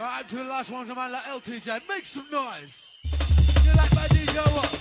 Right, to the last one, a man like LTJ. Make some noise. You like my DJ what?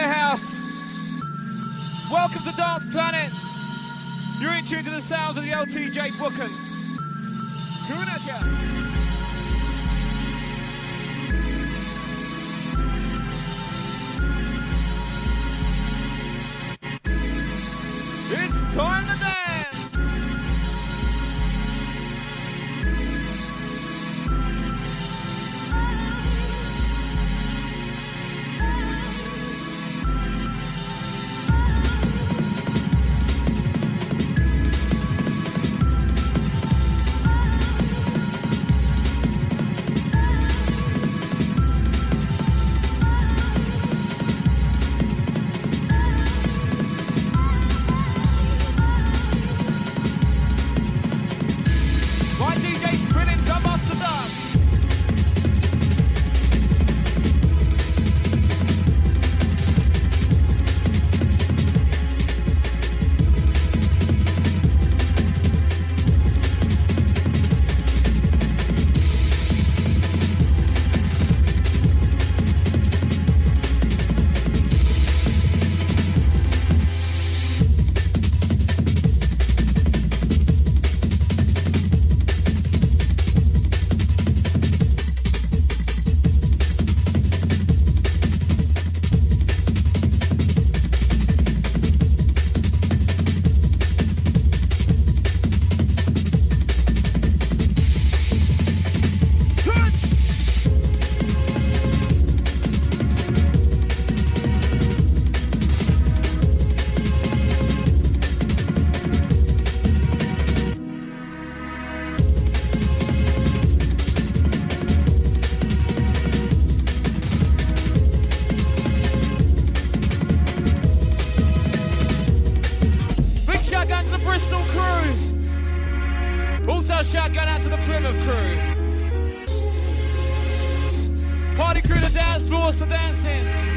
Warehouse. Welcome to Dance Planet. You're in tune to the sounds of the LTJ Bukem. Kunacha. It's time to dance! Shout out to the Plymouth crew. Party crew to dance floors to dancing.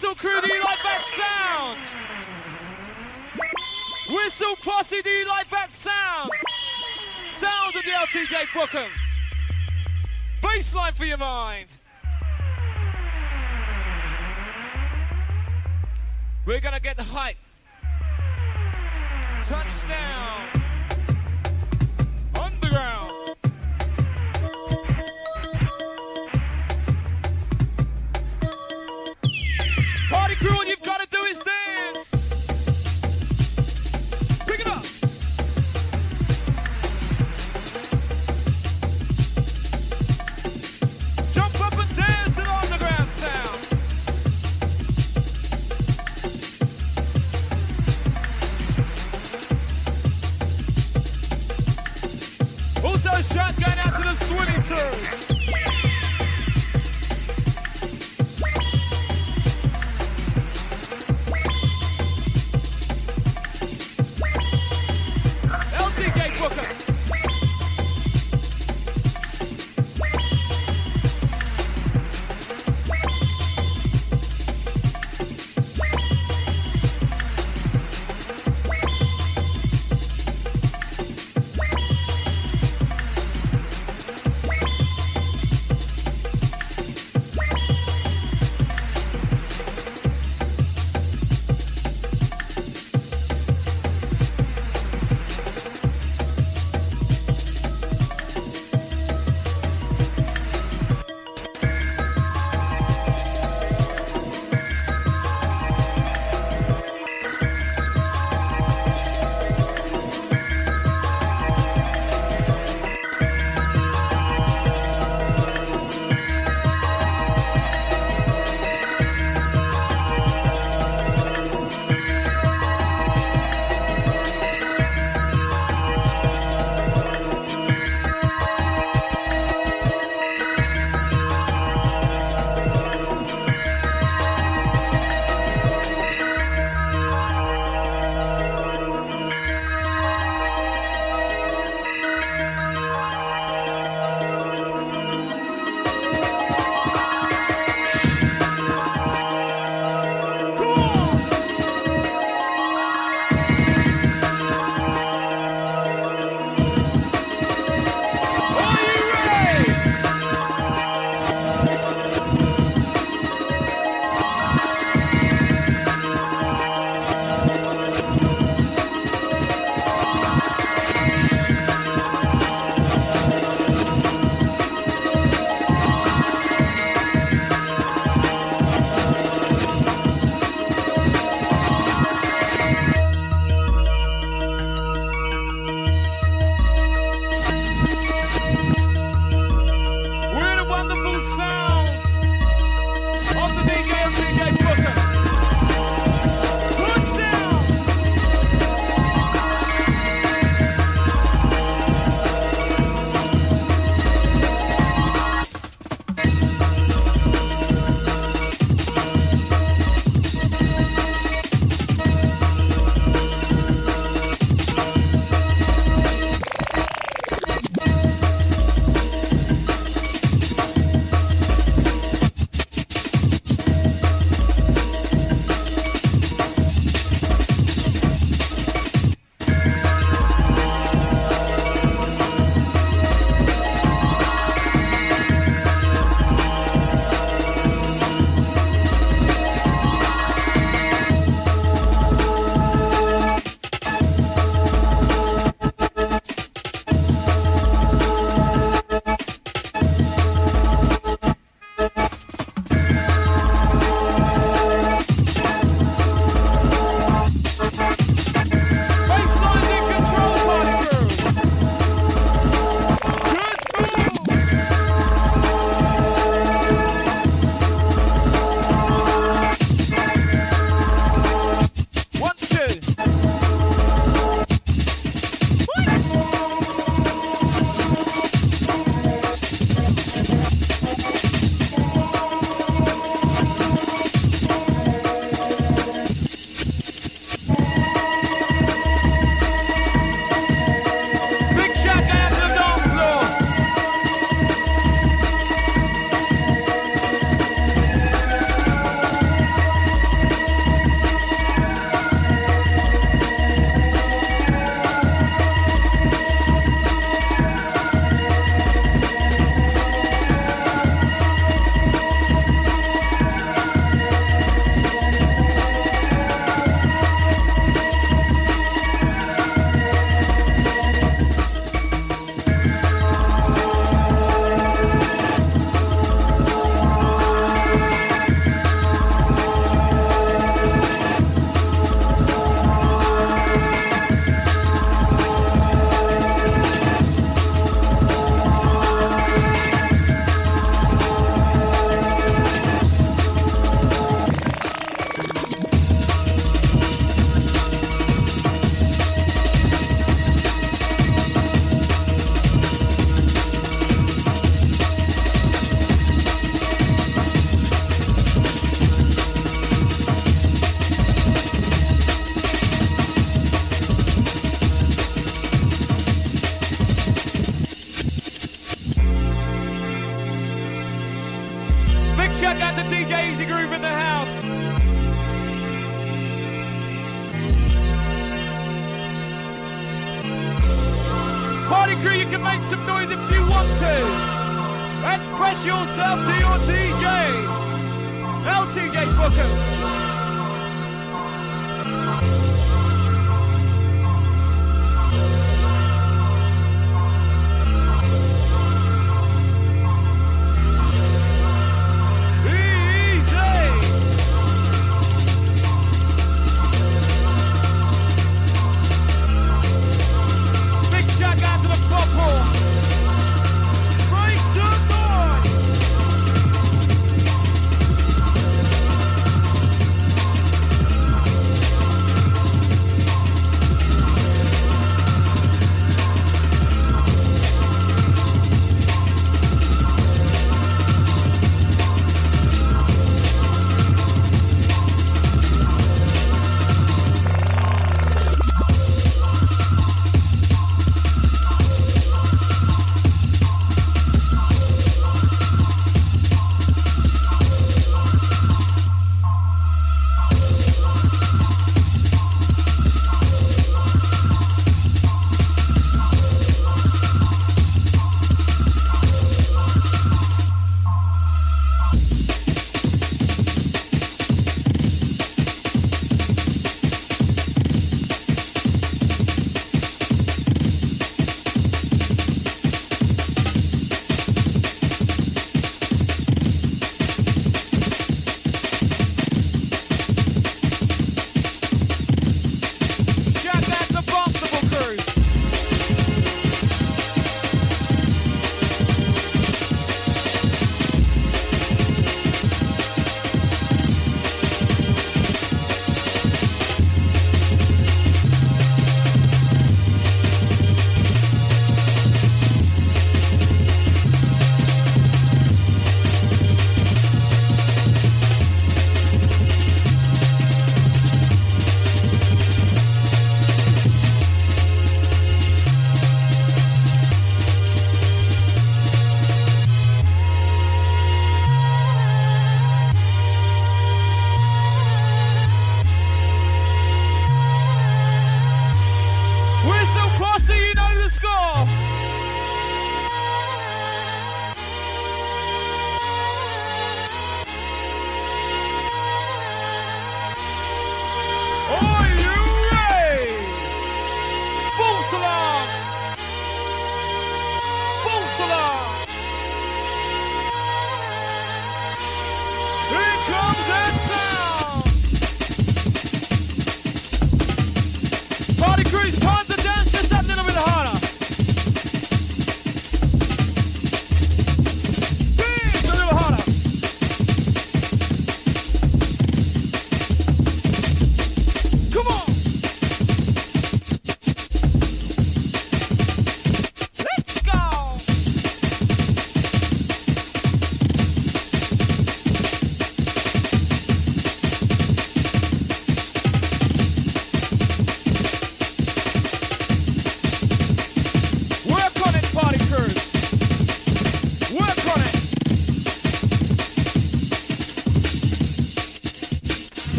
Whistle crew, do you like that sound? Whistle posse, do you like that sound? Sounds of the LTJ Bukem. Baseline for your mind. We're gonna get the hype. Touchdown. Underground.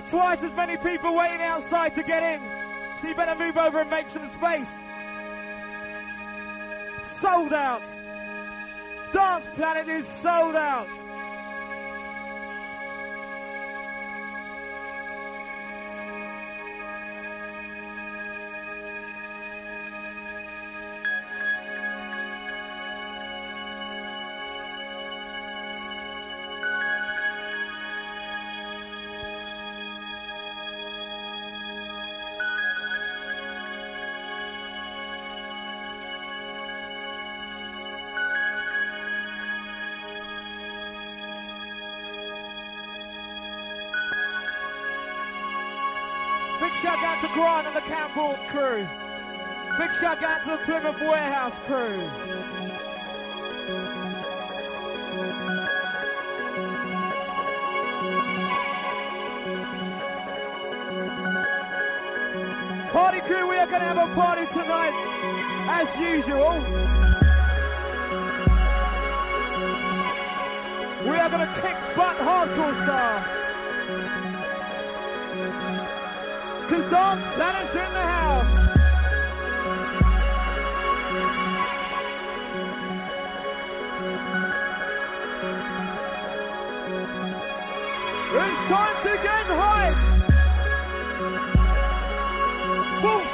Twice as many people waiting outside to get in. So you better move over and make some space. Sold out. Dance Planet is sold out. Grant and the Campbell crew. Big shout out to the Plymouth Warehouse crew. Party crew, we are going to have a party tonight, as usual. We are going to kick butt hardcore style. Cause Dance Planet's in the house. It's time to get hype. Wolf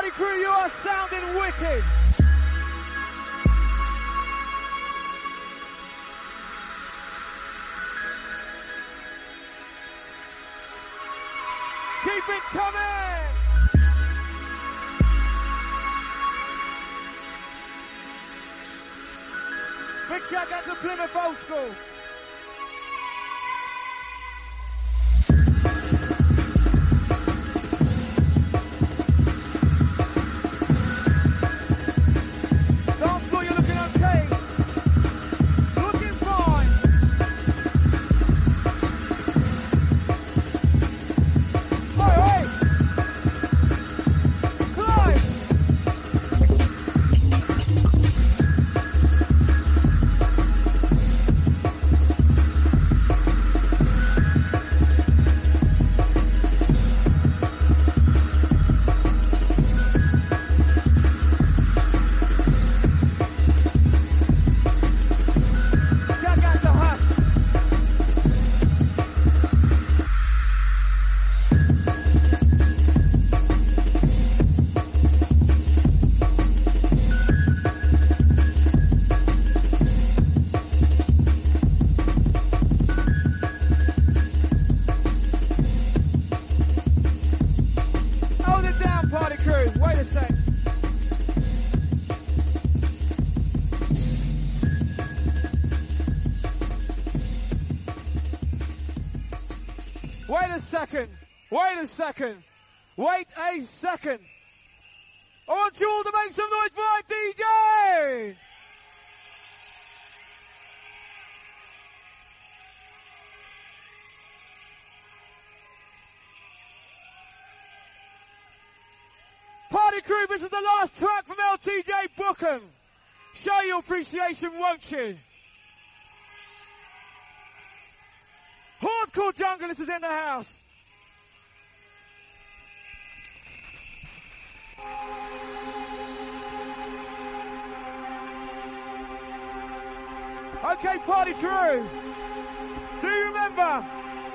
Party crew, you are sounding wicked. Keep it coming. Big shout out to Plymouth Old School. Second. Wait a second. I want you all to make some noise for our DJ. Party crew, this is the last track from LTJ Bukem. Show your appreciation, won't you? Hardcore Jungle, this is in the house. Okay, party crew. Do you remember?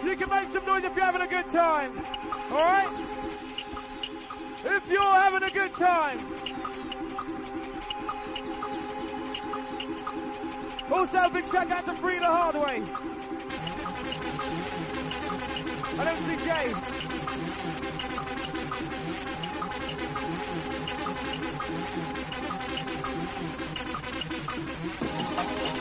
You can make some noise if you're having a good time. All right? If you're having a good time. Also, big shout out to Frida Hardaway. And MCJ. Thank you.